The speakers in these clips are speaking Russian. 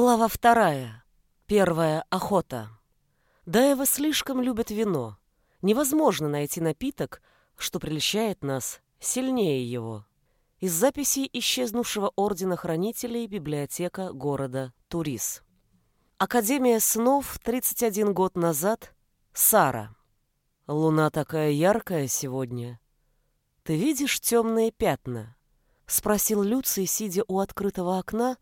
Глава вторая. Первая охота. Даева слишком любят вино. Невозможно найти напиток, что прельщает нас сильнее его. Из записей исчезнувшего ордена хранителей библиотека города Турис. Академия снов 31 год назад. Сара. Луна такая яркая сегодня. Ты видишь темные пятна? Спросил Люций, сидя у открытого окна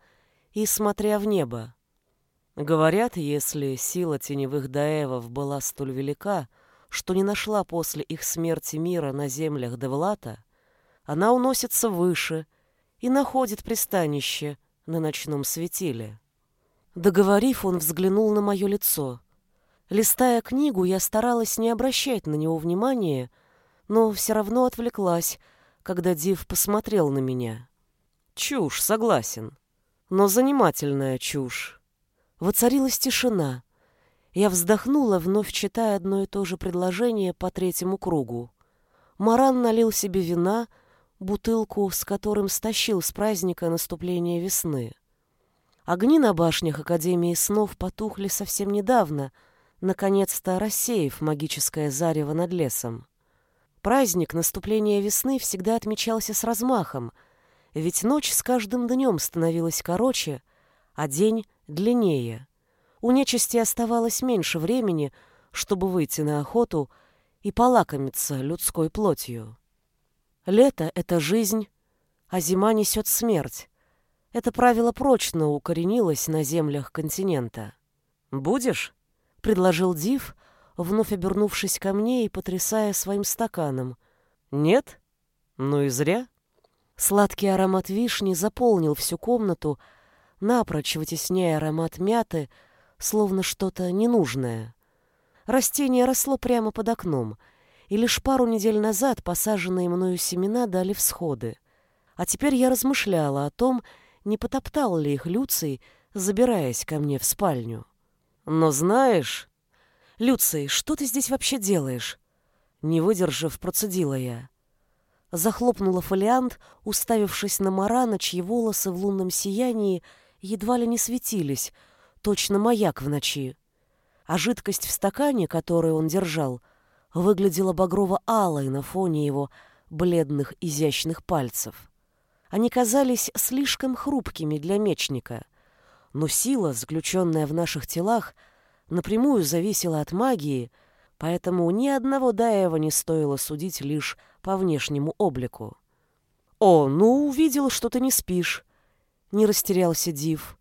и смотря в небо. Говорят, если сила теневых даевов была столь велика, что не нашла после их смерти мира на землях Девлата, она уносится выше и находит пристанище на ночном светиле. Договорив, он взглянул на мое лицо. Листая книгу, я старалась не обращать на него внимания, но все равно отвлеклась, когда Див посмотрел на меня. Чушь, согласен но занимательная чушь. Воцарилась тишина. Я вздохнула, вновь читая одно и то же предложение по третьему кругу. Маран налил себе вина, бутылку, с которым стащил с праздника наступления весны. Огни на башнях Академии снов потухли совсем недавно, наконец-то рассеяв магическое зарево над лесом. Праздник наступления весны всегда отмечался с размахом — ведь ночь с каждым днем становилась короче, а день длиннее. У нечисти оставалось меньше времени, чтобы выйти на охоту и полакомиться людской плотью. Лето — это жизнь, а зима несет смерть. Это правило прочно укоренилось на землях континента. «Будешь?» — предложил Див, вновь обернувшись ко мне и потрясая своим стаканом. «Нет? Ну и зря». Сладкий аромат вишни заполнил всю комнату, напрочь вытесняя аромат мяты, словно что-то ненужное. Растение росло прямо под окном, и лишь пару недель назад посаженные мною семена дали всходы. А теперь я размышляла о том, не потоптал ли их Люций, забираясь ко мне в спальню. Но знаешь... «Люций, что ты здесь вообще делаешь?» Не выдержав, процедила я захлопнула фолиант, уставившись на Марана, чьи волосы в лунном сиянии едва ли не светились, точно маяк в ночи. А жидкость в стакане, которую он держал, выглядела багрово-алой на фоне его бледных изящных пальцев. Они казались слишком хрупкими для мечника, но сила, заключенная в наших телах, напрямую зависела от магии, поэтому ни одного Даева не стоило судить лишь по внешнему облику. «О, ну, увидел, что ты не спишь», — не растерялся Див.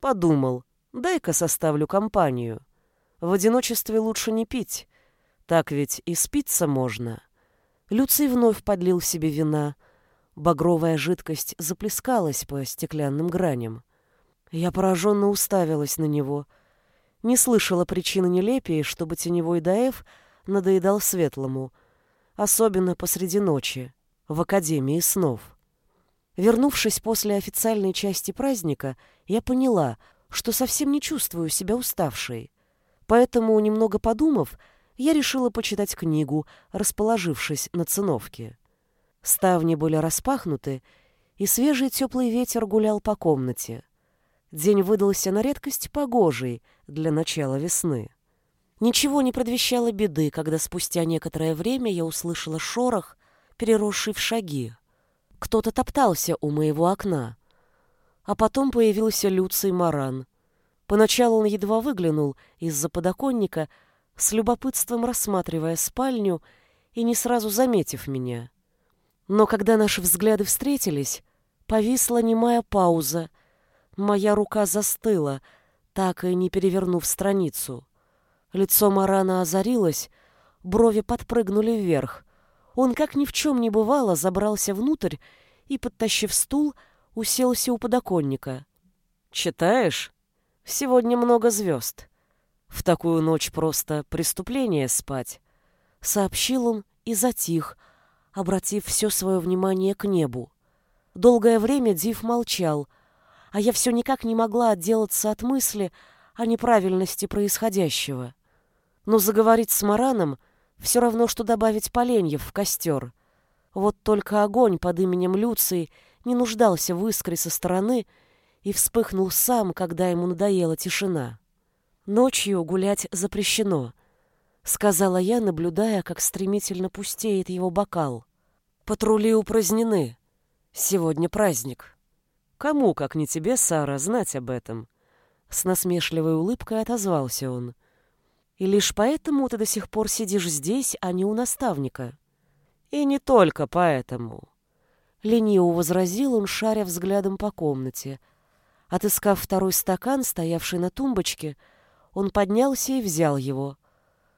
«Подумал, дай-ка составлю компанию. В одиночестве лучше не пить, так ведь и спиться можно». Люций вновь подлил себе вина. Багровая жидкость заплескалась по стеклянным граням. Я пораженно уставилась на него. Не слышала причины нелепее, чтобы теневой Даэв надоедал светлому — особенно посреди ночи, в Академии снов. Вернувшись после официальной части праздника, я поняла, что совсем не чувствую себя уставшей. Поэтому, немного подумав, я решила почитать книгу, расположившись на циновке. Ставни были распахнуты, и свежий теплый ветер гулял по комнате. День выдался на редкость погожий для начала весны. Ничего не предвещало беды, когда спустя некоторое время я услышала шорох, переросший в шаги. Кто-то топтался у моего окна. А потом появился Люций Маран. Поначалу он едва выглянул из-за подоконника, с любопытством рассматривая спальню и не сразу заметив меня. Но когда наши взгляды встретились, повисла немая пауза. Моя рука застыла, так и не перевернув страницу. Лицо Марана озарилось, брови подпрыгнули вверх. Он, как ни в чем не бывало, забрался внутрь и, подтащив стул, уселся у подоконника. «Читаешь? Сегодня много звезд. В такую ночь просто преступление спать», — сообщил он и затих, обратив все свое внимание к небу. Долгое время Див молчал, а я все никак не могла отделаться от мысли о неправильности происходящего. Но заговорить с Мараном все равно, что добавить поленьев в костер. Вот только огонь под именем Люции не нуждался в искре со стороны, и вспыхнул сам, когда ему надоела тишина. «Ночью гулять запрещено», — сказала я, наблюдая, как стремительно пустеет его бокал. «Патрули упразднены. Сегодня праздник. Кому, как не тебе, Сара, знать об этом?» С насмешливой улыбкой отозвался он. «И лишь поэтому ты до сих пор сидишь здесь, а не у наставника?» «И не только поэтому», — лениво возразил он, шаря взглядом по комнате. Отыскав второй стакан, стоявший на тумбочке, он поднялся и взял его,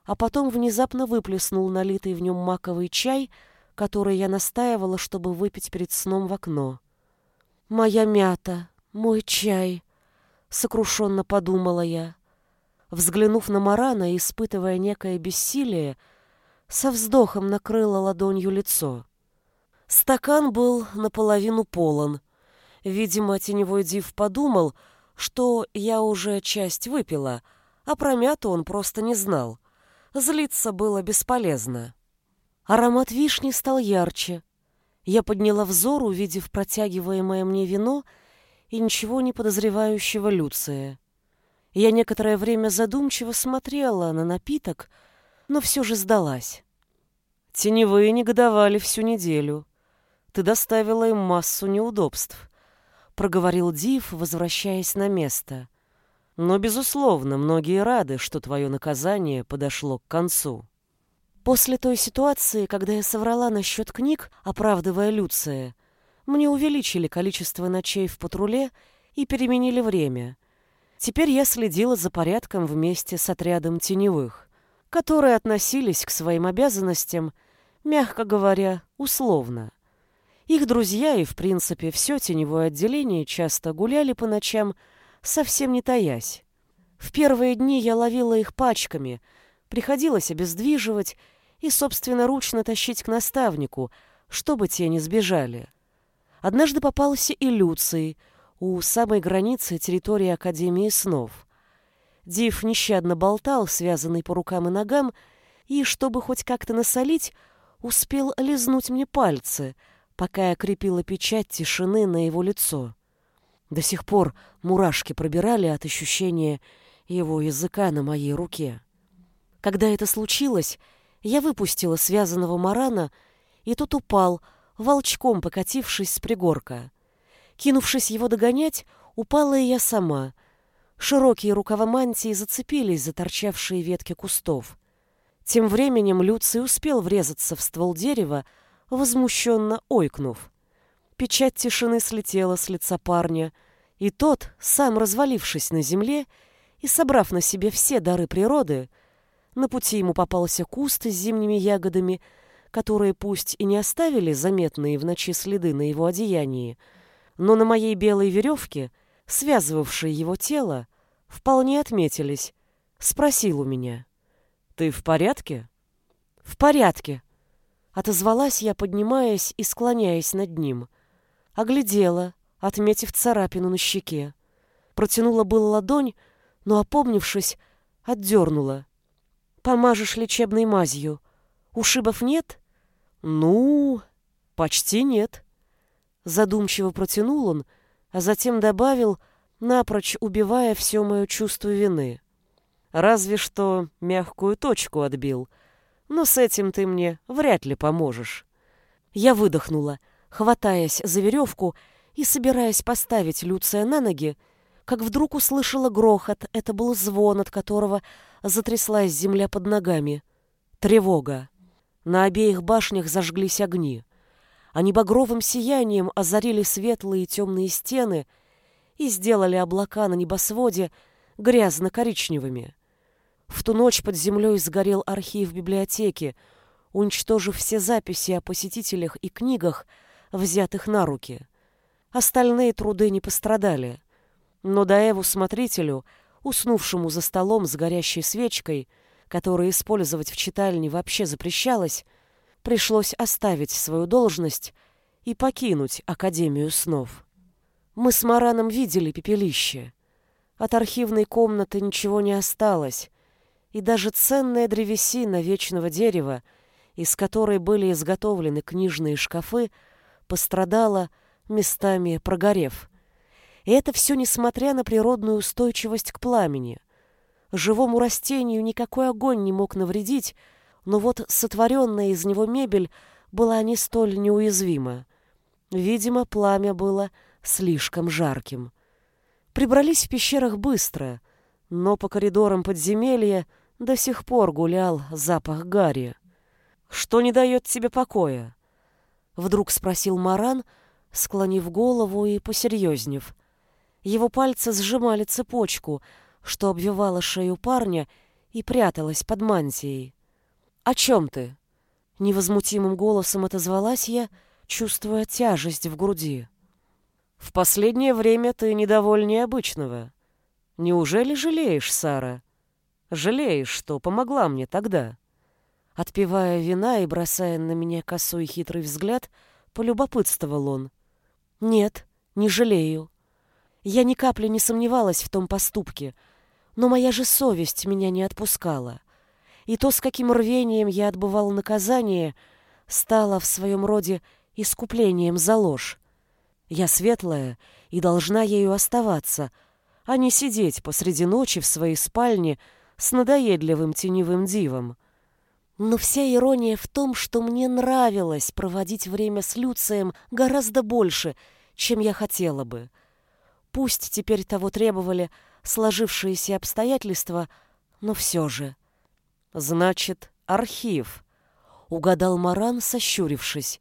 а потом внезапно выплеснул налитый в нем маковый чай, который я настаивала, чтобы выпить перед сном в окно. «Моя мята, мой чай», — сокрушенно подумала я. Взглянув на Марана и испытывая некое бессилие, со вздохом накрыла ладонью лицо. Стакан был наполовину полон. Видимо, теневой див подумал, что я уже часть выпила, а про мяту он просто не знал. Злиться было бесполезно. Аромат вишни стал ярче. Я подняла взор, увидев протягиваемое мне вино — и ничего не подозревающего Люция. Я некоторое время задумчиво смотрела на напиток, но все же сдалась. Теневые негодовали всю неделю. Ты доставила им массу неудобств, проговорил Див, возвращаясь на место. Но, безусловно, многие рады, что твое наказание подошло к концу. После той ситуации, когда я соврала насчет книг, оправдывая Люция, мне увеличили количество ночей в патруле и переменили время. Теперь я следила за порядком вместе с отрядом теневых, которые относились к своим обязанностям, мягко говоря, условно. Их друзья и, в принципе, все теневое отделение часто гуляли по ночам, совсем не таясь. В первые дни я ловила их пачками, приходилось обездвиживать и собственноручно тащить к наставнику, чтобы те не сбежали. Однажды попался и Люций у самой границы территории Академии снов. Див нещадно болтал, связанный по рукам и ногам, и, чтобы хоть как-то насолить, успел лизнуть мне пальцы, пока я крепила печать тишины на его лицо. До сих пор мурашки пробирали от ощущения его языка на моей руке. Когда это случилось, я выпустила связанного марана, и тот упал, волчком покатившись с пригорка. Кинувшись его догонять, упала и я сама. Широкие рукава мантии зацепились за торчавшие ветки кустов. Тем временем Люций успел врезаться в ствол дерева, возмущенно ойкнув. Печать тишины слетела с лица парня, и тот, сам развалившись на земле и собрав на себе все дары природы, на пути ему попался куст с зимними ягодами — которые пусть и не оставили заметные в ночи следы на его одеянии, но на моей белой веревке, связывавшей его тело, вполне отметились. Спросил у меня. «Ты в порядке?» «В порядке», — отозвалась я, поднимаясь и склоняясь над ним. Оглядела, отметив царапину на щеке. Протянула было ладонь, но, опомнившись, отдернула. «Помажешь лечебной мазью», Ушибов нет? Ну, почти нет. Задумчиво протянул он, а затем добавил, напрочь убивая все мое чувство вины. Разве что мягкую точку отбил. Но с этим ты мне вряд ли поможешь. Я выдохнула, хватаясь за веревку и собираясь поставить Люция на ноги, как вдруг услышала грохот. Это был звон, от которого затряслась земля под ногами. Тревога. На обеих башнях зажглись огни. Они багровым сиянием озарили светлые и темные стены и сделали облака на небосводе грязно-коричневыми. В ту ночь под землей сгорел архив библиотеки, уничтожив все записи о посетителях и книгах, взятых на руки. Остальные труды не пострадали. Но Даеву смотрителю, уснувшему за столом с горящей свечкой, которое использовать в читальне вообще запрещалось, пришлось оставить свою должность и покинуть Академию снов. Мы с Мараном видели пепелище. От архивной комнаты ничего не осталось, и даже ценная древесина вечного дерева, из которой были изготовлены книжные шкафы, пострадала, местами прогорев. И это все несмотря на природную устойчивость к пламени. Живому растению никакой огонь не мог навредить, но вот сотворенная из него мебель была не столь неуязвима. Видимо, пламя было слишком жарким. Прибрались в пещерах быстро, но по коридорам подземелья до сих пор гулял запах гари. «Что не дает тебе покоя?» Вдруг спросил Маран, склонив голову и посерьезнев. Его пальцы сжимали цепочку, что обвивала шею парня и пряталась под мантией. «О чем ты?» Невозмутимым голосом отозвалась я, чувствуя тяжесть в груди. «В последнее время ты недовольнее обычного. Неужели жалеешь, Сара? Жалеешь, что помогла мне тогда?» Отпивая вина и бросая на меня косой хитрый взгляд, полюбопытствовал он. «Нет, не жалею. Я ни капли не сомневалась в том поступке, но моя же совесть меня не отпускала и то, с каким рвением я отбывал наказание, стало в своем роде искуплением за ложь. Я светлая и должна ею оставаться, а не сидеть посреди ночи в своей спальне с надоедливым теневым дивом. Но вся ирония в том, что мне нравилось проводить время с Люцием гораздо больше, чем я хотела бы. Пусть теперь того требовали сложившиеся обстоятельства, но все же — Значит, архив. Угадал Маран, сощурившись.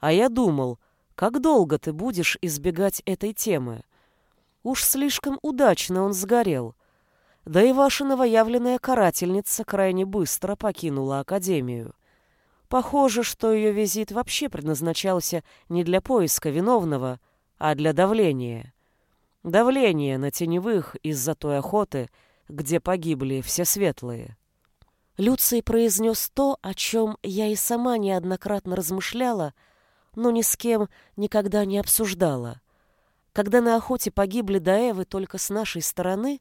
А я думал, как долго ты будешь избегать этой темы? Уж слишком удачно он сгорел. Да и ваша новоявленная карательница крайне быстро покинула Академию. Похоже, что ее визит вообще предназначался не для поиска виновного, а для давления. Давление на теневых из-за той охоты, где погибли все светлые. Люций произнес то, о чем я и сама неоднократно размышляла, но ни с кем никогда не обсуждала. Когда на охоте погибли Даэвы только с нашей стороны,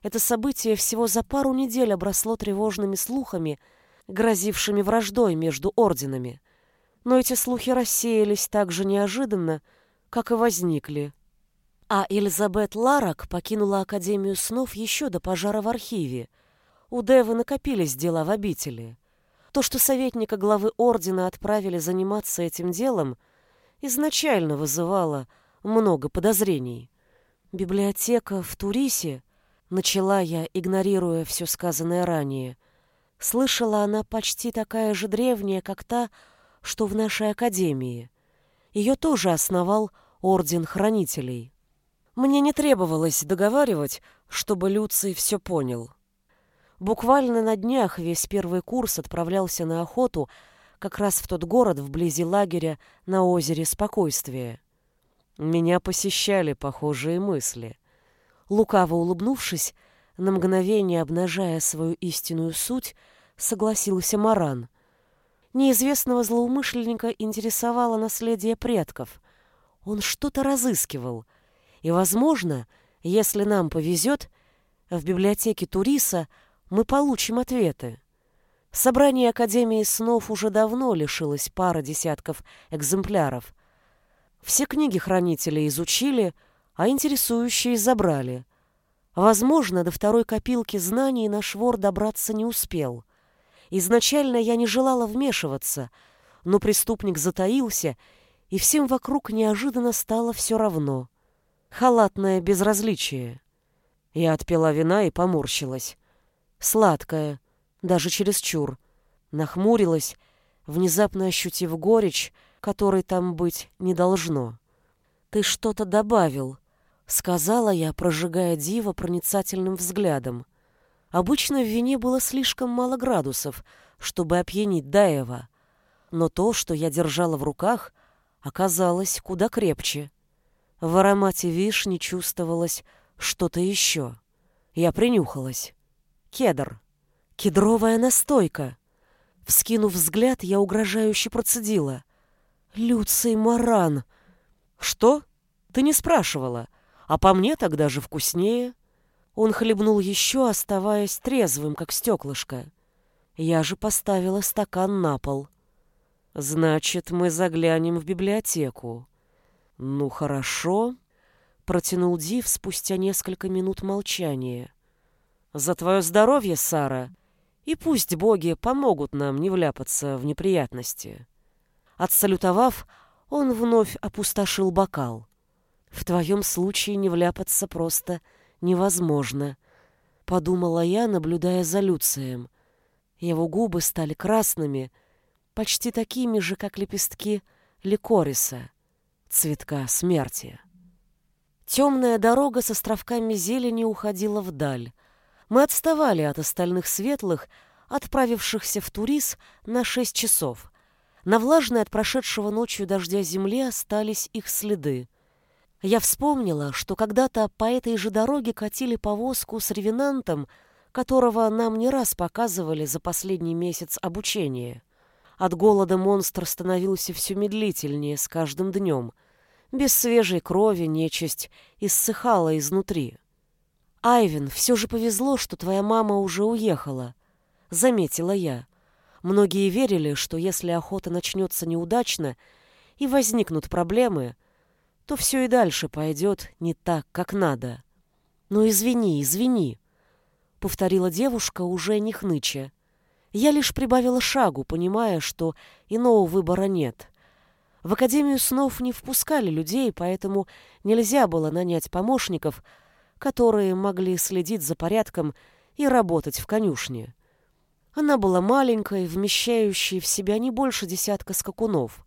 это событие всего за пару недель обросло тревожными слухами, грозившими враждой между орденами. Но эти слухи рассеялись так же неожиданно, как и возникли. А Элизабет Ларак покинула Академию снов еще до пожара в архиве — у Девы накопились дела в обители. То, что советника главы ордена отправили заниматься этим делом, изначально вызывало много подозрений. Библиотека в Турисе, начала я, игнорируя все сказанное ранее, слышала она почти такая же древняя, как та, что в нашей академии. Ее тоже основал Орден Хранителей. Мне не требовалось договаривать, чтобы Люций все понял. Буквально на днях весь первый курс отправлялся на охоту как раз в тот город вблизи лагеря на озере Спокойствия. Меня посещали похожие мысли. Лукаво улыбнувшись, на мгновение обнажая свою истинную суть, согласился Маран. Неизвестного злоумышленника интересовало наследие предков. Он что-то разыскивал. И, возможно, если нам повезет, в библиотеке Туриса – мы получим ответы. Собрание Академии снов уже давно лишилось пары десятков экземпляров. Все книги хранители изучили, а интересующие забрали. Возможно, до второй копилки знаний наш вор добраться не успел. Изначально я не желала вмешиваться, но преступник затаился, и всем вокруг неожиданно стало все равно. Халатное безразличие. Я отпила вина и поморщилась сладкое, даже чересчур. Нахмурилась, внезапно ощутив горечь, которой там быть не должно. «Ты что-то добавил», — сказала я, прожигая Дива проницательным взглядом. Обычно в вине было слишком мало градусов, чтобы опьянить Даева, но то, что я держала в руках, оказалось куда крепче. В аромате вишни чувствовалось что-то еще. Я принюхалась. Кедр. Кедровая настойка. Вскинув взгляд, я угрожающе процедила. Люций Маран. Что? Ты не спрашивала. А по мне тогда же вкуснее. Он хлебнул еще, оставаясь трезвым, как стеклышко. Я же поставила стакан на пол. Значит, мы заглянем в библиотеку. Ну, хорошо. Протянул Див спустя несколько минут молчания. За твое здоровье, Сара, и пусть боги помогут нам не вляпаться в неприятности. Отсалютовав, он вновь опустошил бокал. В твоем случае не вляпаться просто невозможно, подумала я, наблюдая за Люцием. Его губы стали красными, почти такими же, как лепестки ликориса, цветка смерти. Темная дорога с островками зелени уходила вдаль. Мы отставали от остальных светлых, отправившихся в Турис на шесть часов. На влажной от прошедшего ночью дождя земле остались их следы. Я вспомнила, что когда-то по этой же дороге катили повозку с ревенантом, которого нам не раз показывали за последний месяц обучения. От голода монстр становился все медлительнее с каждым днем. Без свежей крови нечисть иссыхала изнутри. «Айвен, все же повезло, что твоя мама уже уехала», — заметила я. Многие верили, что если охота начнется неудачно и возникнут проблемы, то все и дальше пойдет не так, как надо. «Ну извини, извини», — повторила девушка уже не хныча. Я лишь прибавила шагу, понимая, что иного выбора нет. В Академию снов не впускали людей, поэтому нельзя было нанять помощников, которые могли следить за порядком и работать в конюшне. Она была маленькой, вмещающей в себя не больше десятка скакунов.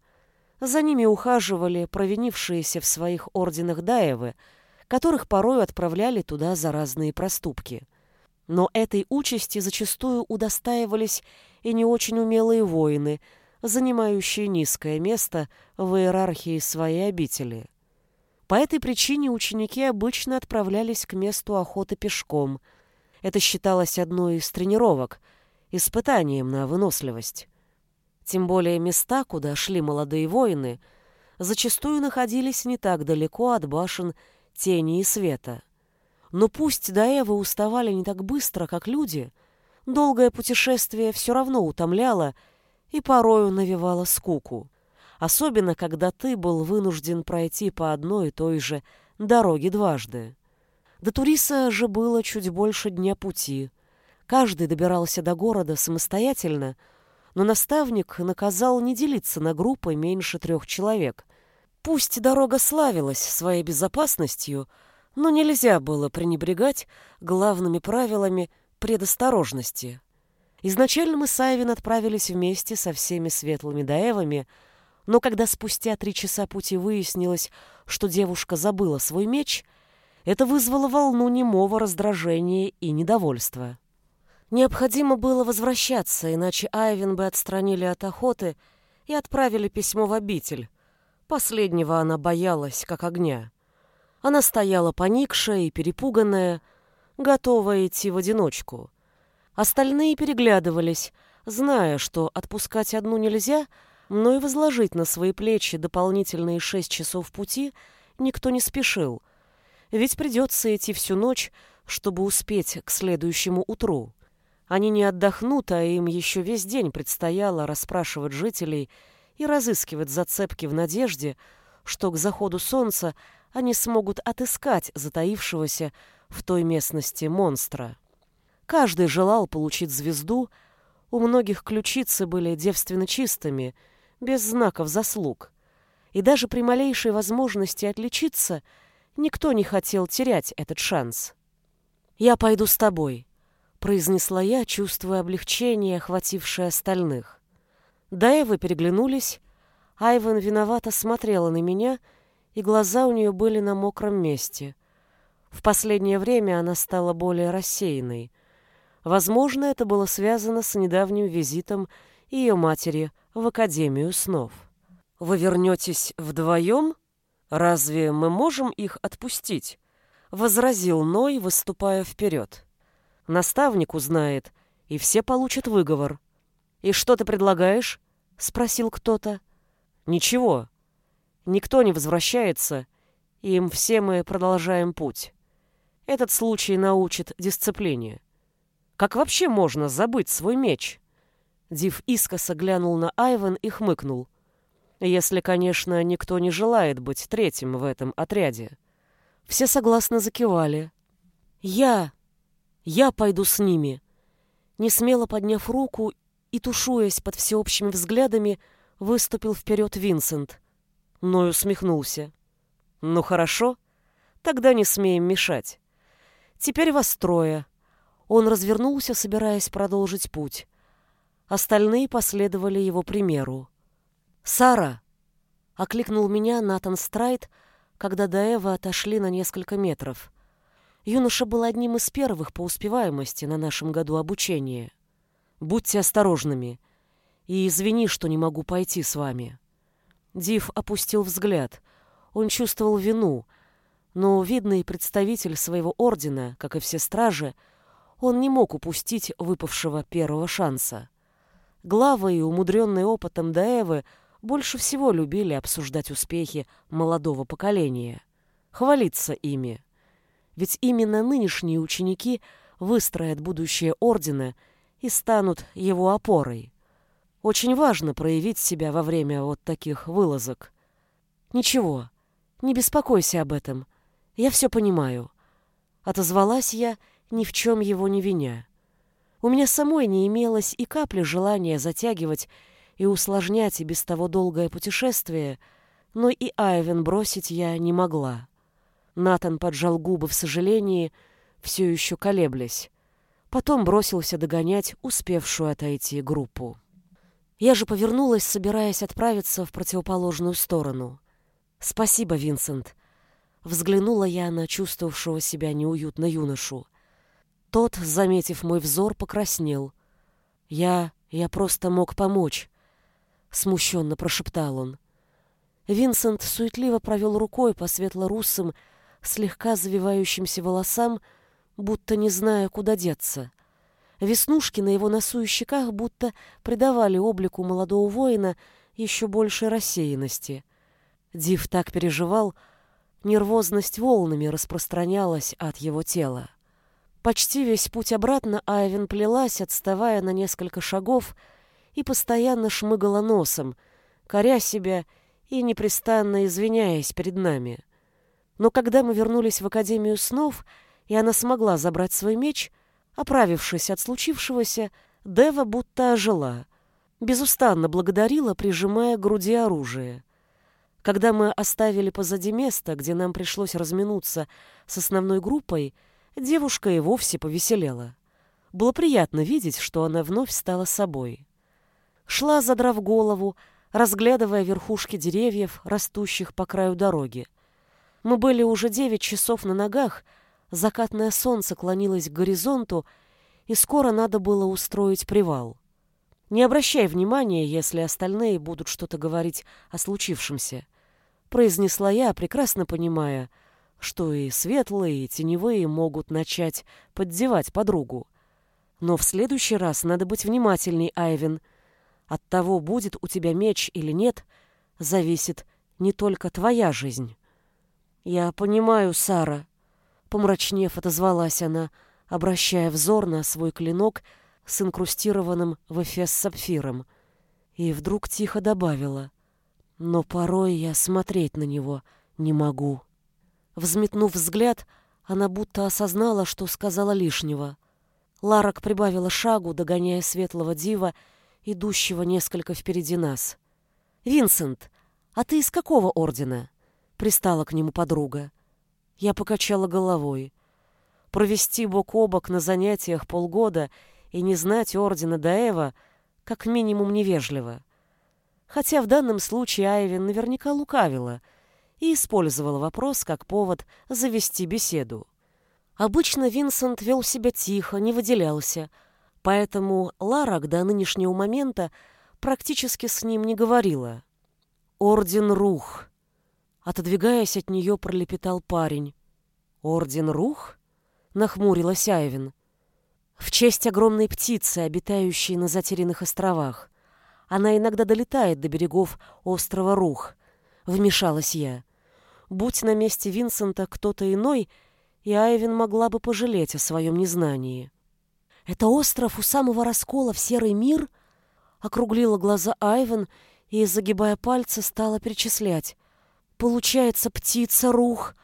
За ними ухаживали провинившиеся в своих орденах даевы, которых порой отправляли туда за разные проступки. Но этой участи зачастую удостаивались и не очень умелые воины, занимающие низкое место в иерархии своей обители. По этой причине ученики обычно отправлялись к месту охоты пешком. Это считалось одной из тренировок, испытанием на выносливость. Тем более места, куда шли молодые воины, зачастую находились не так далеко от башен тени и света. Но пусть Даэвы уставали не так быстро, как люди, долгое путешествие все равно утомляло и порою навевало скуку. Особенно, когда ты был вынужден пройти по одной и той же дороге дважды. До Туриса же было чуть больше дня пути. Каждый добирался до города самостоятельно, но наставник наказал не делиться на группы меньше трех человек. Пусть дорога славилась своей безопасностью, но нельзя было пренебрегать главными правилами предосторожности. Изначально мы с Айвин отправились вместе со всеми светлыми даевами, но когда спустя три часа пути выяснилось, что девушка забыла свой меч, это вызвало волну немого раздражения и недовольства. Необходимо было возвращаться, иначе Айвин бы отстранили от охоты и отправили письмо в обитель. Последнего она боялась, как огня. Она стояла поникшая и перепуганная, готовая идти в одиночку. Остальные переглядывались, зная, что отпускать одну нельзя, но и возложить на свои плечи дополнительные шесть часов пути никто не спешил, ведь придется идти всю ночь, чтобы успеть к следующему утру. Они не отдохнут, а им еще весь день предстояло расспрашивать жителей и разыскивать зацепки в надежде, что к заходу солнца они смогут отыскать затаившегося в той местности монстра. Каждый желал получить звезду, у многих ключицы были девственно чистыми, без знаков заслуг. И даже при малейшей возможности отличиться никто не хотел терять этот шанс. «Я пойду с тобой», — произнесла я, чувствуя облегчение, охватившее остальных. Даевы переглянулись, Айвен виновато смотрела на меня — и глаза у нее были на мокром месте. В последнее время она стала более рассеянной. Возможно, это было связано с недавним визитом ее матери в Академию снов. «Вы вернетесь вдвоем? Разве мы можем их отпустить?» — возразил Ной, выступая вперед. «Наставник узнает, и все получат выговор». «И что ты предлагаешь?» — спросил кто-то. «Ничего. Никто не возвращается, и им все мы продолжаем путь. Этот случай научит дисциплине. Как вообще можно забыть свой меч? Див искоса глянул на Айвен и хмыкнул. Если, конечно, никто не желает быть третьим в этом отряде. Все согласно закивали. «Я! Я пойду с ними!» Несмело подняв руку и, тушуясь под всеобщими взглядами, выступил вперед Винсент. Ной усмехнулся. «Ну хорошо, тогда не смеем мешать. Теперь вас трое». Он развернулся, собираясь продолжить путь. Остальные последовали его примеру. «Сара!» — окликнул меня Натан Страйт, когда до Эвы отошли на несколько метров. Юноша был одним из первых по успеваемости на нашем году обучения. «Будьте осторожными. И извини, что не могу пойти с вами». Див опустил взгляд. Он чувствовал вину, но видный представитель своего ордена, как и все стражи, он не мог упустить выпавшего первого шанса. Главы и умудренные опытом Даэвы больше всего любили обсуждать успехи молодого поколения, хвалиться ими. Ведь именно нынешние ученики выстроят будущее ордена и станут его опорой. Очень важно проявить себя во время вот таких вылазок. Ничего, не беспокойся об этом. Я все понимаю. Отозвалась я, ни в чем его не виня. У меня самой не имелось и капли желания затягивать и усложнять и без того долгое путешествие, но и Айвен бросить я не могла. Натан поджал губы в сожалении, все еще колеблясь. Потом бросился догонять успевшую отойти группу. Я же повернулась, собираясь отправиться в противоположную сторону. «Спасибо, Винсент», — взглянула я на чувствовавшего себя неуютно юношу. Тот, заметив мой взор, покраснел. «Я... я просто мог помочь», — смущенно прошептал он. Винсент суетливо провел рукой по светло-русым, слегка завивающимся волосам, будто не зная, куда деться. Веснушки на его носу и щеках будто придавали облику молодого воина еще большей рассеянности. Див так переживал, нервозность волнами распространялась от его тела. Почти весь путь обратно Айвен плелась, отставая на несколько шагов, и постоянно шмыгала носом, коря себя и непрестанно извиняясь перед нами. Но когда мы вернулись в Академию снов, и она смогла забрать свой меч, оправившись от случившегося, Дева будто ожила. Безустанно благодарила, прижимая к груди оружие. Когда мы оставили позади место, где нам пришлось разминуться с основной группой, девушка и вовсе повеселела. Было приятно видеть, что она вновь стала собой. Шла, задрав голову, разглядывая верхушки деревьев, растущих по краю дороги. Мы были уже девять часов на ногах, закатное солнце клонилось к горизонту, и скоро надо было устроить привал. Не обращай внимания, если остальные будут что-то говорить о случившемся, произнесла я, прекрасно понимая, что и светлые, и теневые могут начать поддевать подругу. Но в следующий раз надо быть внимательней, Айвен. От того, будет у тебя меч или нет, зависит не только твоя жизнь. «Я понимаю, Сара», — помрачнев отозвалась она, обращая взор на свой клинок с инкрустированным в эфес сапфиром, и вдруг тихо добавила, «Но порой я смотреть на него не могу». Взметнув взгляд, она будто осознала, что сказала лишнего. Ларок прибавила шагу, догоняя светлого дива, идущего несколько впереди нас. «Винсент, а ты из какого ордена?» пристала к нему подруга. Я покачала головой. Провести бок о бок на занятиях полгода и не знать ордена Даева как минимум невежливо. Хотя в данном случае Айвин наверняка лукавила и использовала вопрос как повод завести беседу. Обычно Винсент вел себя тихо, не выделялся, поэтому Ларак до нынешнего момента практически с ним не говорила. «Орден Рух», Отодвигаясь от нее, пролепетал парень. «Орден Рух?» — нахмурилась Айвин. «В честь огромной птицы, обитающей на затерянных островах. Она иногда долетает до берегов острова Рух», — вмешалась я. «Будь на месте Винсента кто-то иной, и Айвин могла бы пожалеть о своем незнании». «Это остров у самого раскола в серый мир?» — округлила глаза Айвен и, загибая пальцы, стала перечислять. Получается, птица рух,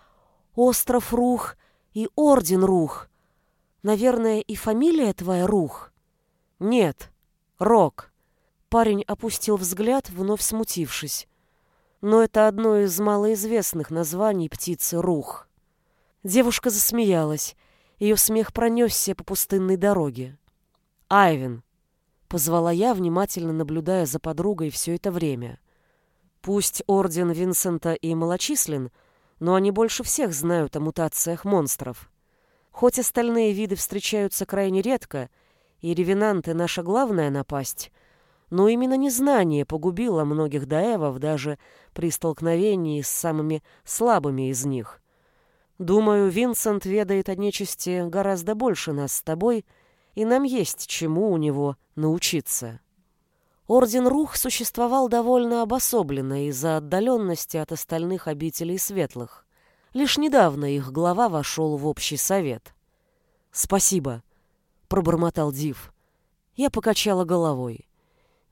Остров Рух и Орден Рух. Наверное, и фамилия твоя Рух? Нет, Рок. Парень опустил взгляд, вновь смутившись. Но это одно из малоизвестных названий птицы Рух. Девушка засмеялась. Ее смех пронесся по пустынной дороге. «Айвен!» — позвала я, внимательно наблюдая за подругой все это время. Пусть орден Винсента и малочислен, но они больше всех знают о мутациях монстров. Хоть остальные виды встречаются крайне редко, и ревенанты — наша главная напасть, но именно незнание погубило многих даэвов даже при столкновении с самыми слабыми из них. Думаю, Винсент ведает о нечисти гораздо больше нас с тобой, и нам есть чему у него научиться. Орден Рух существовал довольно обособленно из-за отдаленности от остальных обителей светлых. Лишь недавно их глава вошел в общий совет. «Спасибо», — пробормотал Див. Я покачала головой.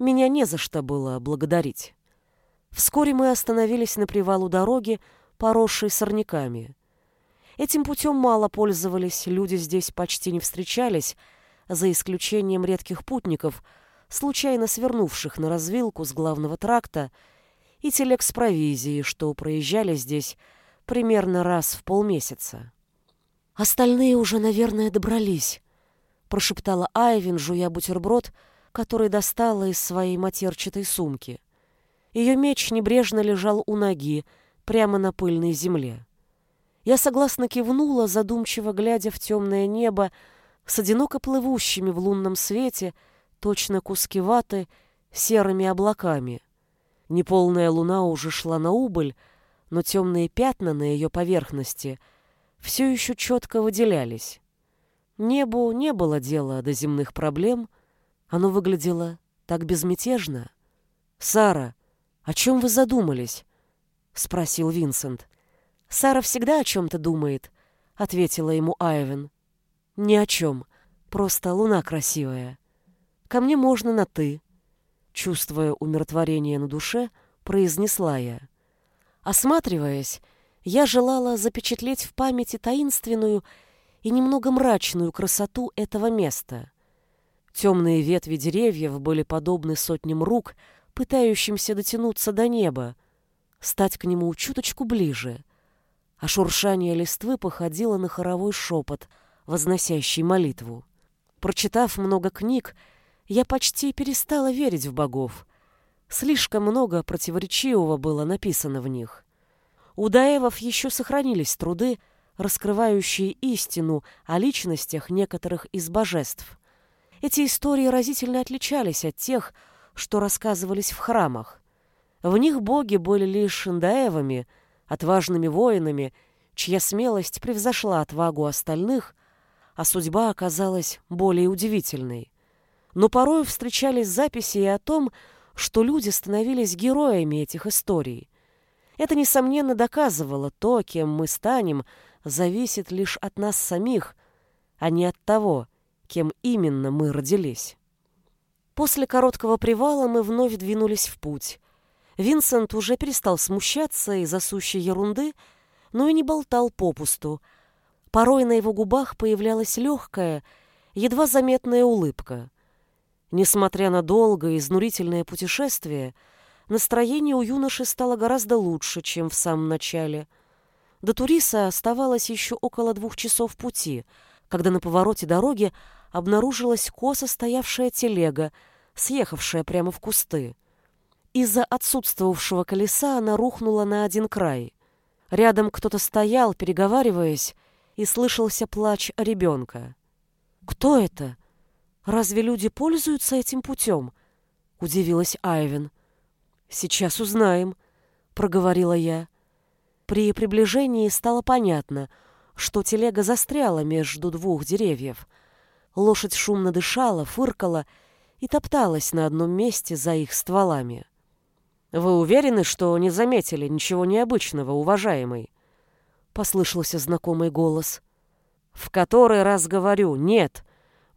Меня не за что было благодарить. Вскоре мы остановились на привалу дороги, поросшей сорняками. Этим путем мало пользовались, люди здесь почти не встречались, за исключением редких путников — случайно свернувших на развилку с главного тракта, и телег с провизией, что проезжали здесь примерно раз в полмесяца. «Остальные уже, наверное, добрались», — прошептала Айвин, жуя бутерброд, который достала из своей матерчатой сумки. Ее меч небрежно лежал у ноги, прямо на пыльной земле. Я согласно кивнула, задумчиво глядя в темное небо с одиноко плывущими в лунном свете — точно куски ваты серыми облаками. Неполная луна уже шла на убыль, но темные пятна на ее поверхности все еще четко выделялись. Небу не было дела до земных проблем, оно выглядело так безмятежно. «Сара, о чем вы задумались?» — спросил Винсент. «Сара всегда о чем-то думает», — ответила ему Айвен. «Ни о чем, просто луна красивая». Ко мне можно на «ты». Чувствуя умиротворение на душе, произнесла я. Осматриваясь, я желала запечатлеть в памяти таинственную и немного мрачную красоту этого места. Темные ветви деревьев были подобны сотням рук, пытающимся дотянуться до неба, стать к нему чуточку ближе, а шуршание листвы походило на хоровой шепот, возносящий молитву. Прочитав много книг, я почти перестала верить в богов. Слишком много противоречивого было написано в них. У Даевов еще сохранились труды, раскрывающие истину о личностях некоторых из божеств. Эти истории разительно отличались от тех, что рассказывались в храмах. В них боги были лишь даевами, отважными воинами, чья смелость превзошла отвагу остальных, а судьба оказалась более удивительной но порой встречались записи и о том, что люди становились героями этих историй. Это, несомненно, доказывало то, кем мы станем, зависит лишь от нас самих, а не от того, кем именно мы родились. После короткого привала мы вновь двинулись в путь. Винсент уже перестал смущаться из-за сущей ерунды, но и не болтал попусту. Порой на его губах появлялась легкая, едва заметная улыбка — Несмотря на долгое и изнурительное путешествие, настроение у юноши стало гораздо лучше, чем в самом начале. До Туриса оставалось еще около двух часов пути, когда на повороте дороги обнаружилась косо стоявшая телега, съехавшая прямо в кусты. Из-за отсутствовавшего колеса она рухнула на один край. Рядом кто-то стоял, переговариваясь, и слышался плач ребенка. «Кто это?» Разве люди пользуются этим путем?» — удивилась Айвен. «Сейчас узнаем», — проговорила я. При приближении стало понятно, что телега застряла между двух деревьев. Лошадь шумно дышала, фыркала и топталась на одном месте за их стволами. «Вы уверены, что не заметили ничего необычного, уважаемый?» — послышался знакомый голос. «В который раз говорю, нет!»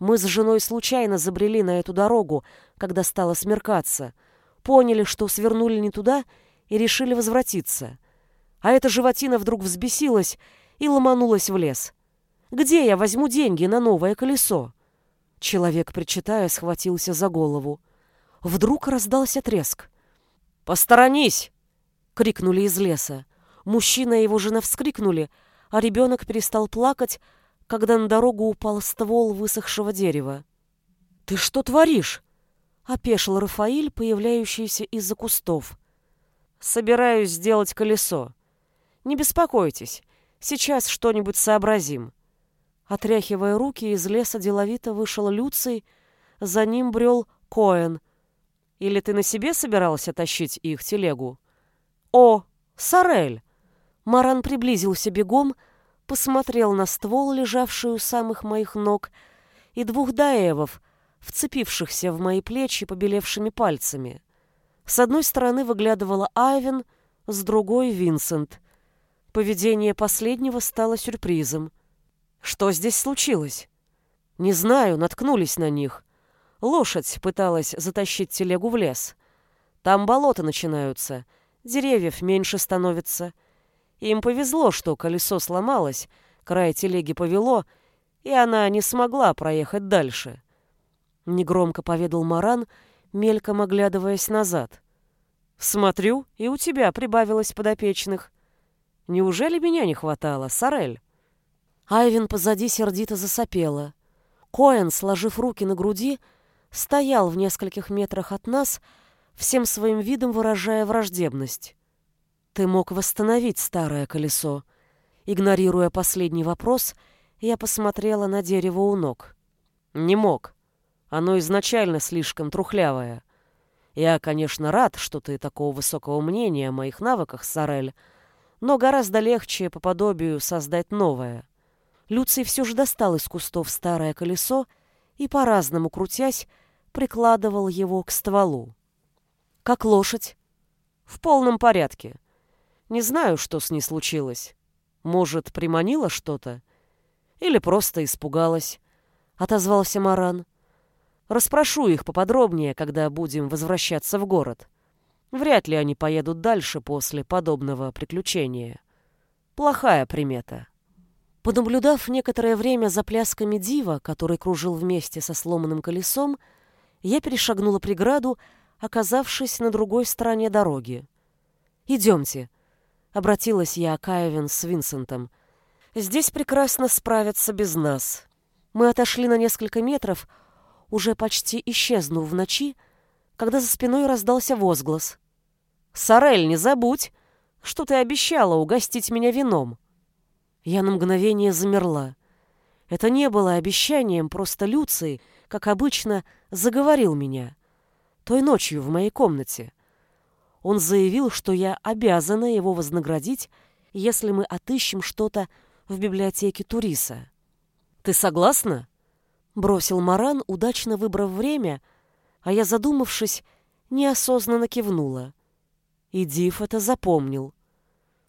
Мы с женой случайно забрели на эту дорогу, когда стало смеркаться. Поняли, что свернули не туда и решили возвратиться. А эта животина вдруг взбесилась и ломанулась в лес. «Где я возьму деньги на новое колесо?» Человек, причитая, схватился за голову. Вдруг раздался треск. «Посторонись!» — крикнули из леса. Мужчина и его жена вскрикнули, а ребенок перестал плакать, когда на дорогу упал ствол высохшего дерева. «Ты что творишь?» — опешил Рафаиль, появляющийся из-за кустов. «Собираюсь сделать колесо. Не беспокойтесь, сейчас что-нибудь сообразим». Отряхивая руки, из леса деловито вышел Люций, за ним брел Коэн. «Или ты на себе собирался тащить их телегу?» «О, Сорель!» Маран приблизился бегом, посмотрел на ствол, лежавший у самых моих ног, и двух даевов, вцепившихся в мои плечи побелевшими пальцами. С одной стороны выглядывала Айвен, с другой — Винсент. Поведение последнего стало сюрпризом. Что здесь случилось? Не знаю, наткнулись на них. Лошадь пыталась затащить телегу в лес. Там болота начинаются, деревьев меньше становится — им повезло, что колесо сломалось, край телеги повело, и она не смогла проехать дальше. Негромко поведал Маран, мельком оглядываясь назад. «Смотрю, и у тебя прибавилось подопечных. Неужели меня не хватало, Сорель?» Айвин позади сердито засопела. Коэн, сложив руки на груди, стоял в нескольких метрах от нас, всем своим видом выражая враждебность. Ты мог восстановить старое колесо. Игнорируя последний вопрос, я посмотрела на дерево у ног. Не мог. Оно изначально слишком трухлявое. Я, конечно, рад, что ты такого высокого мнения о моих навыках, Сорель, но гораздо легче по подобию создать новое. Люций все же достал из кустов старое колесо и, по-разному крутясь, прикладывал его к стволу. «Как лошадь?» «В полном порядке. Не знаю, что с ней случилось. Может, приманила что-то? Или просто испугалась?» — отозвался Маран. «Распрошу их поподробнее, когда будем возвращаться в город. Вряд ли они поедут дальше после подобного приключения. Плохая примета». Понаблюдав некоторое время за плясками дива, который кружил вместе со сломанным колесом, я перешагнула преграду, оказавшись на другой стороне дороги. «Идемте», Обратилась я к Айвен с Винсентом. «Здесь прекрасно справятся без нас». Мы отошли на несколько метров, уже почти исчезнув в ночи, когда за спиной раздался возглас. «Сорель, не забудь, что ты обещала угостить меня вином». Я на мгновение замерла. Это не было обещанием, просто Люций, как обычно, заговорил меня. Той ночью в моей комнате — он заявил, что я обязана его вознаградить, если мы отыщем что-то в библиотеке Туриса. «Ты согласна?» — бросил Маран, удачно выбрав время, а я, задумавшись, неосознанно кивнула. И Див это запомнил.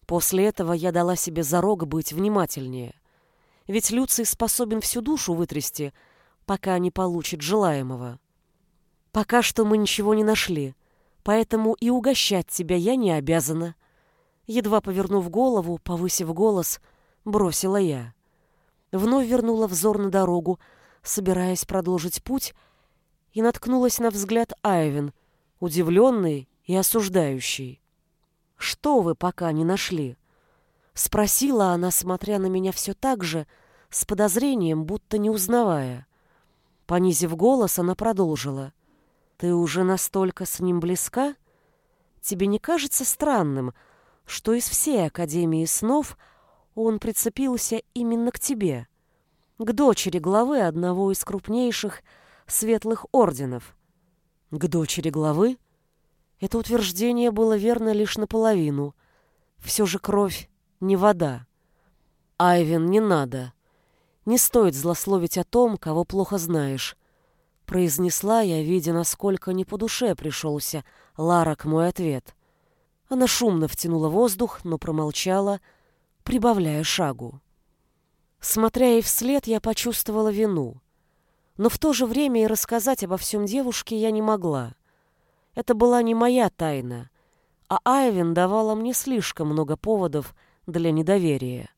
После этого я дала себе зарок быть внимательнее. Ведь Люций способен всю душу вытрясти, пока не получит желаемого. Пока что мы ничего не нашли — поэтому и угощать тебя я не обязана. Едва повернув голову, повысив голос, бросила я. Вновь вернула взор на дорогу, собираясь продолжить путь, и наткнулась на взгляд Айвен, удивленный и осуждающий. «Что вы пока не нашли?» Спросила она, смотря на меня все так же, с подозрением, будто не узнавая. Понизив голос, она продолжила. Ты уже настолько с ним близка? Тебе не кажется странным, что из всей Академии снов он прицепился именно к тебе, к дочери главы одного из крупнейших светлых орденов? К дочери главы? Это утверждение было верно лишь наполовину. Все же кровь не вода. Айвен, не надо. Не стоит злословить о том, кого плохо знаешь произнесла я, видя, насколько не по душе пришелся Ларак мой ответ. Она шумно втянула воздух, но промолчала, прибавляя шагу. Смотря ей вслед, я почувствовала вину. Но в то же время и рассказать обо всем девушке я не могла. Это была не моя тайна, а Айвен давала мне слишком много поводов для недоверия.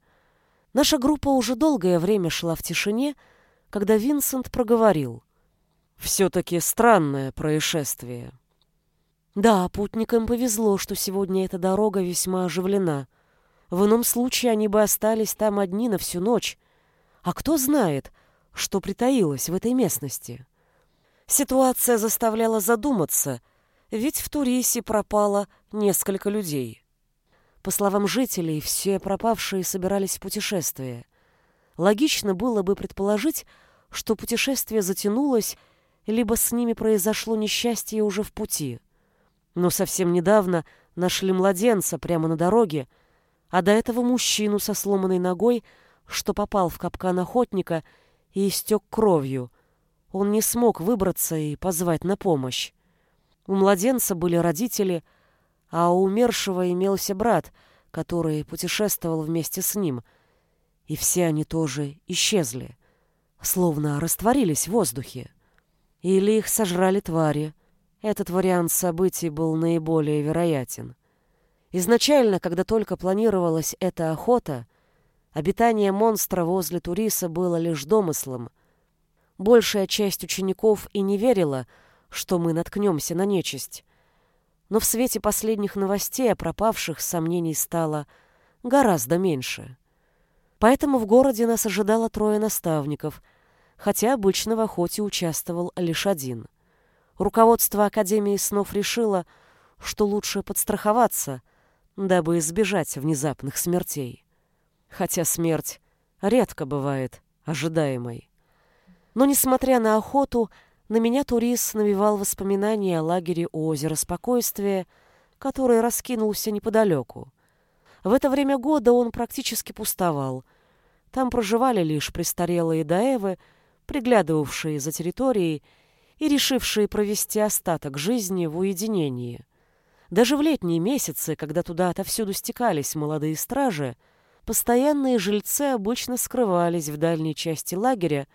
Наша группа уже долгое время шла в тишине, когда Винсент проговорил. «Все-таки странное происшествие». Да, путникам повезло, что сегодня эта дорога весьма оживлена. В ином случае они бы остались там одни на всю ночь. А кто знает, что притаилось в этой местности? Ситуация заставляла задуматься, ведь в Турисе пропало несколько людей. По словам жителей, все пропавшие собирались в путешествие. Логично было бы предположить, что путешествие затянулось, либо с ними произошло несчастье уже в пути. Но совсем недавно нашли младенца прямо на дороге, а до этого мужчину со сломанной ногой, что попал в капкан охотника и истек кровью. Он не смог выбраться и позвать на помощь. У младенца были родители, а у умершего имелся брат, который путешествовал вместе с ним, и все они тоже исчезли, словно растворились в воздухе. Или их сожрали твари. Этот вариант событий был наиболее вероятен. Изначально, когда только планировалась эта охота, обитание монстра возле Туриса было лишь домыслом. Большая часть учеников и не верила, что мы наткнемся на нечисть. Но в свете последних новостей о пропавших сомнений стало гораздо меньше. Поэтому в городе нас ожидало трое наставников, хотя обычно в охоте участвовал лишь один. Руководство Академии снов решило, что лучше подстраховаться, дабы избежать внезапных смертей. Хотя смерть редко бывает ожидаемой. Но, несмотря на охоту, на меня турист навевал воспоминания о лагере у озера Спокойствия, который раскинулся неподалеку. В это время года он практически пустовал. Там проживали лишь престарелые даевы, приглядывавшие за территорией и решившие провести остаток жизни в уединении. Даже в летние месяцы, когда туда отовсюду стекались молодые стражи, постоянные жильцы обычно скрывались в дальней части лагеря,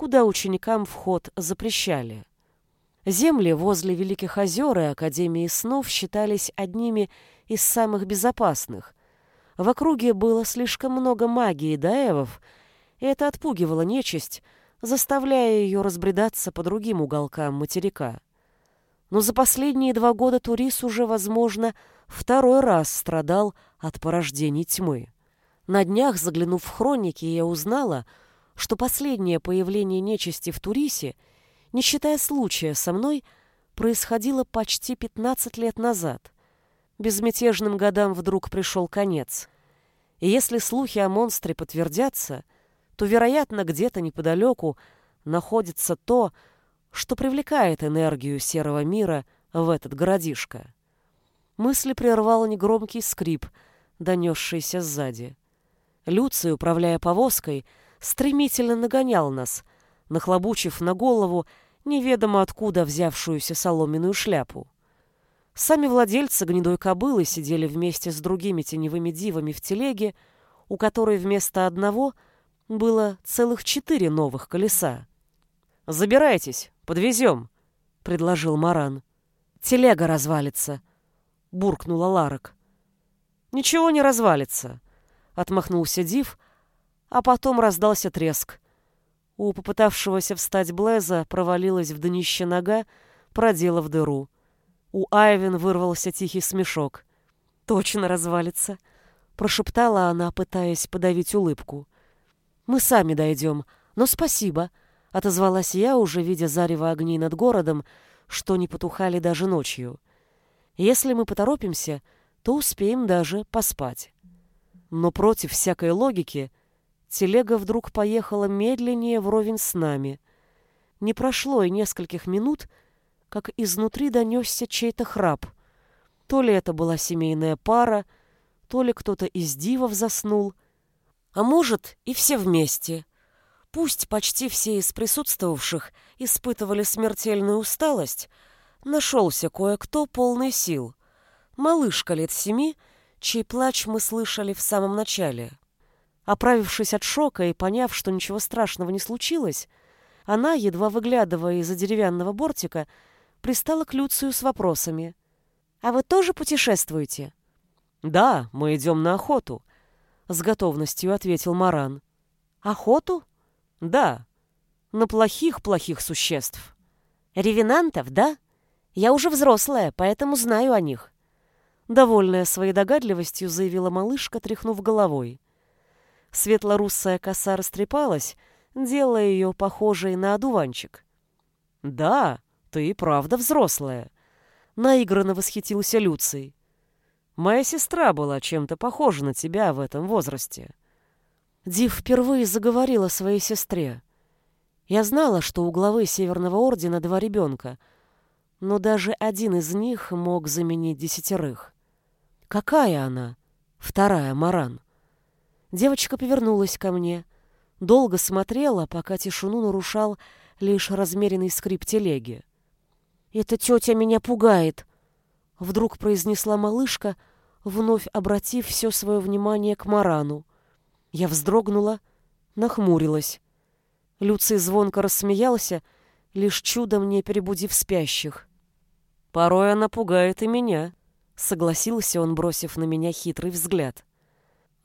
куда ученикам вход запрещали. Земли возле Великих озер и Академии снов считались одними из самых безопасных. В округе было слишком много магии даевов, и это отпугивало нечисть, заставляя ее разбредаться по другим уголкам материка. Но за последние два года Турис уже, возможно, второй раз страдал от порождений тьмы. На днях, заглянув в хроники, я узнала, что последнее появление нечисти в Турисе, не считая случая со мной, происходило почти 15 лет назад. Безмятежным годам вдруг пришел конец. И если слухи о монстре подтвердятся, то, вероятно, где-то неподалеку находится то, что привлекает энергию серого мира в этот городишко. Мысли прервал негромкий скрип, донесшийся сзади. Люций, управляя повозкой, стремительно нагонял нас, нахлобучив на голову неведомо откуда взявшуюся соломенную шляпу. Сами владельцы гнедой кобылы сидели вместе с другими теневыми дивами в телеге, у которой вместо одного было целых четыре новых колеса. «Забирайтесь, подвезем», — предложил Маран. «Телега развалится», — буркнула Ларок. «Ничего не развалится», — отмахнулся Див, — а потом раздался треск. У попытавшегося встать Блеза провалилась в днище нога, проделав дыру. У Айвен вырвался тихий смешок. «Точно развалится», — прошептала она, пытаясь подавить улыбку. «Мы сами дойдем, но спасибо», — отозвалась я, уже видя зарево огней над городом, что не потухали даже ночью. «Если мы поторопимся, то успеем даже поспать». Но против всякой логики Телега вдруг поехала медленнее вровень с нами. Не прошло и нескольких минут, как изнутри донесся чей-то храп. То ли это была семейная пара, то ли кто-то из дивов заснул, а может и все вместе. Пусть почти все из присутствовавших испытывали смертельную усталость, нашелся кое-кто полный сил. Малышка лет семи, чей плач мы слышали в самом начале. Оправившись от шока и поняв, что ничего страшного не случилось, она, едва выглядывая из-за деревянного бортика, пристала к Люцию с вопросами. «А вы тоже путешествуете?» «Да, мы идем на охоту», — с готовностью ответил Маран. Охоту? Да. На плохих-плохих существ. Ревенантов, да? Я уже взрослая, поэтому знаю о них. Довольная своей догадливостью, заявила малышка, тряхнув головой. Светло-русая коса растрепалась, делая ее похожей на одуванчик. «Да, ты и правда взрослая», — наигранно восхитился Люций. «Моя сестра была чем-то похожа на тебя в этом возрасте». Див впервые заговорила о своей сестре. Я знала, что у главы Северного Ордена два ребенка, но даже один из них мог заменить десятерых. Какая она? Вторая Маран. Девочка повернулась ко мне. Долго смотрела, пока тишину нарушал лишь размеренный скрип телеги. «Эта тетя меня пугает», — вдруг произнесла малышка, вновь обратив все свое внимание к Марану. Я вздрогнула, нахмурилась. Люций звонко рассмеялся, лишь чудом не перебудив спящих. «Порой она пугает и меня», — согласился он, бросив на меня хитрый взгляд.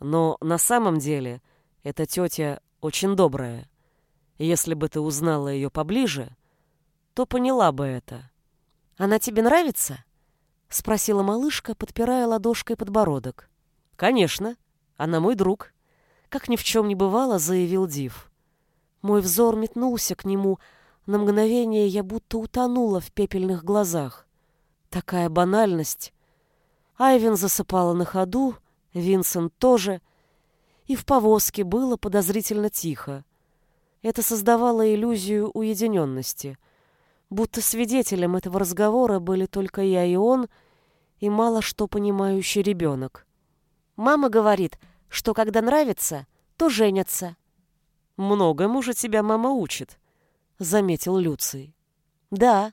«Но на самом деле эта тетя очень добрая. Если бы ты узнала ее поближе, то поняла бы это». «Она тебе нравится?» — спросила малышка, подпирая ладошкой подбородок. «Конечно. Она мой друг», — как ни в чем не бывало, заявил Див. Мой взор метнулся к нему. На мгновение я будто утонула в пепельных глазах. Такая банальность. Айвен засыпала на ходу, Винсент тоже, и в повозке было подозрительно тихо. Это создавало иллюзию уединенности. Будто свидетелем этого разговора были только я и он, и мало что понимающий ребенок. «Мама говорит, что когда нравится, то женятся», «Многому же тебя мама учит», — заметил Люций. «Да,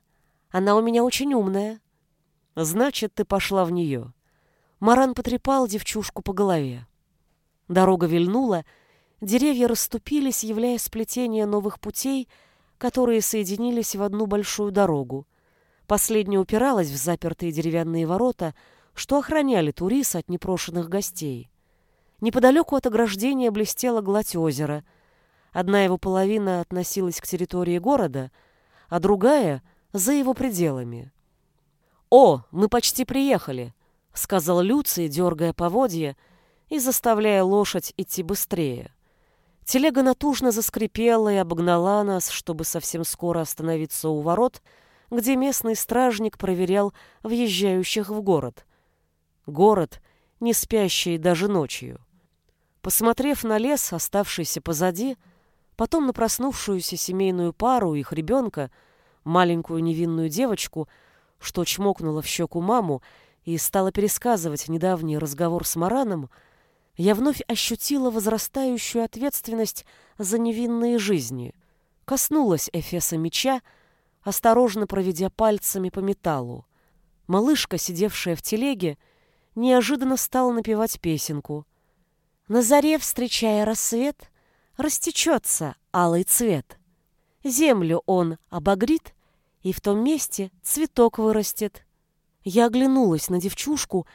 она у меня очень умная». «Значит, ты пошла в нее». Маран потрепал девчушку по голове. Дорога вильнула, деревья расступились, являя сплетение новых путей, которые соединились в одну большую дорогу. Последняя упиралась в запертые деревянные ворота, что охраняли туриса от непрошенных гостей. Неподалеку от ограждения блестела гладь озера — Одна его половина относилась к территории города, а другая — за его пределами. «О, мы почти приехали», — сказал Люций, дергая поводья и заставляя лошадь идти быстрее. Телега натужно заскрипела и обогнала нас, чтобы совсем скоро остановиться у ворот, где местный стражник проверял въезжающих в город. Город, не спящий даже ночью. Посмотрев на лес, оставшийся позади, — потом на проснувшуюся семейную пару, их ребенка, маленькую невинную девочку, что чмокнула в щеку маму и стала пересказывать недавний разговор с Мараном, я вновь ощутила возрастающую ответственность за невинные жизни. Коснулась Эфеса меча, осторожно проведя пальцами по металлу. Малышка, сидевшая в телеге, неожиданно стала напевать песенку. «На заре, встречая рассвет, растечется алый цвет. Землю он обогрит, и в том месте цветок вырастет. Я оглянулась на девчушку,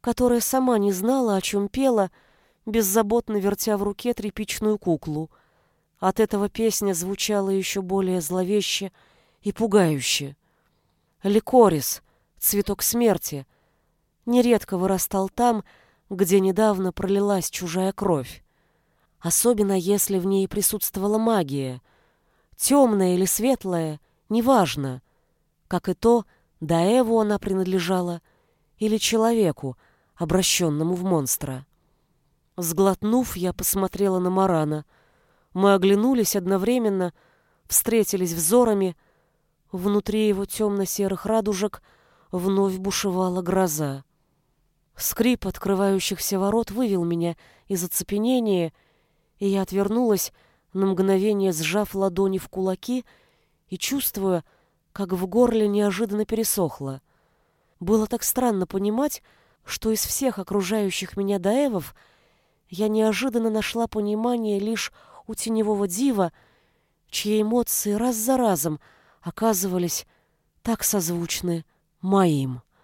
которая сама не знала, о чем пела, беззаботно вертя в руке тряпичную куклу. От этого песня звучала еще более зловеще и пугающе. Ликорис, цветок смерти, нередко вырастал там, где недавно пролилась чужая кровь особенно если в ней присутствовала магия. Темная или светлая, неважно. Как и то, Даеву она принадлежала или человеку, обращенному в монстра. Сглотнув, я посмотрела на Марана. Мы оглянулись одновременно, встретились взорами. Внутри его темно-серых радужек вновь бушевала гроза. Скрип открывающихся ворот вывел меня из оцепенения и я отвернулась, на мгновение сжав ладони в кулаки и чувствуя, как в горле неожиданно пересохло. Было так странно понимать, что из всех окружающих меня даевов я неожиданно нашла понимание лишь у теневого дива, чьи эмоции раз за разом оказывались так созвучны моим.